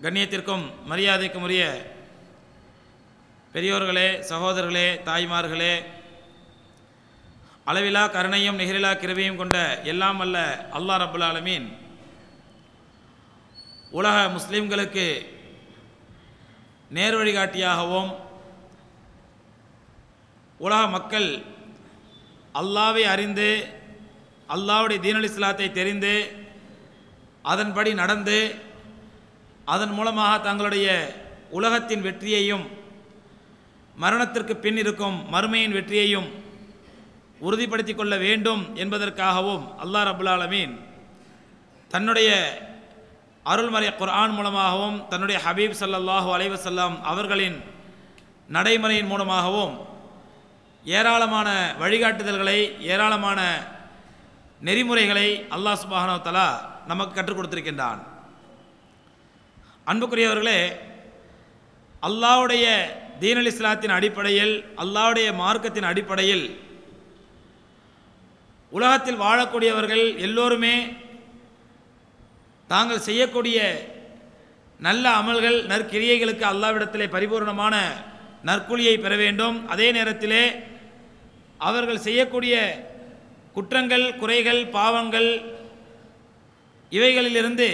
கண்ணியத்திற்கும் மரியாதைக்கும் உரிய பெரியோர்களே சகோதரர்களே தாய்மார்களே அளவிலா கருணையும் நிகரிலா கிருபையும் கொண்ட எல்லாம் அல்ல அல்லாஹ் ரபுல் ஆலமீன். உலக முஸ்லிம்களுக்கு நேர் வழிகாட்டியாகவும் உலக மக்கள் அல்லாவை அறிந்து அல்லாவுடைய தீனல் இஸ்லாத்தை தெரிந்து அதன்படி நடந்து அதன் மூலமாக தங்களுடைய உலகத்தின் வெற்றியையும் மரணத்திற்கு பின் இருக்கும் மறுமையின் வெற்றியையும் உறுதிப்படுத்தி கொள்ள வேண்டும் என்பதற்காகவும் அல்லாஹ் ரபுல் ஆலமீன் தன்னுடைய அருள்மறை குர்ஆன் மூலமாகவும் தன்னுடைய ஹபீப் சல்லாஹூ அலைவசல்லாம் அவர்களின் நடைமுறையின் மூலமாகவும் ஏராளமான வழிகாட்டுதல்களை ஏராளமான நெறிமுறைகளை அல்லாஹ் சுப்ஹானஹு தலா நமக்கு கற்றுக் கொடுத்திருக்கின்றான். அன்புக்குரியவர்களே அல்லாஹ்வுடைய தீனல் இஸ்லாத்தின் அடிப்படையில் அல்லாவுடைய மார்க்கத்தின் அடிப்படையில் உலகத்தில் வாழக்கூடியவர்கள் எல்லோருமே தாங்கள் செய்யக்கூடிய நல்ல அமல்கள் நற்கிரியைகளுக்கு அல்லாவிடத்திலே பரிபூர்ணமான நற்கூலியை பெற வேண்டும். அதே நேரத்திலே அவர்கள் செய்யக்கூடிய குற்றங்கள் குறைகள் பாவங்கள் இவைகளிலிருந்து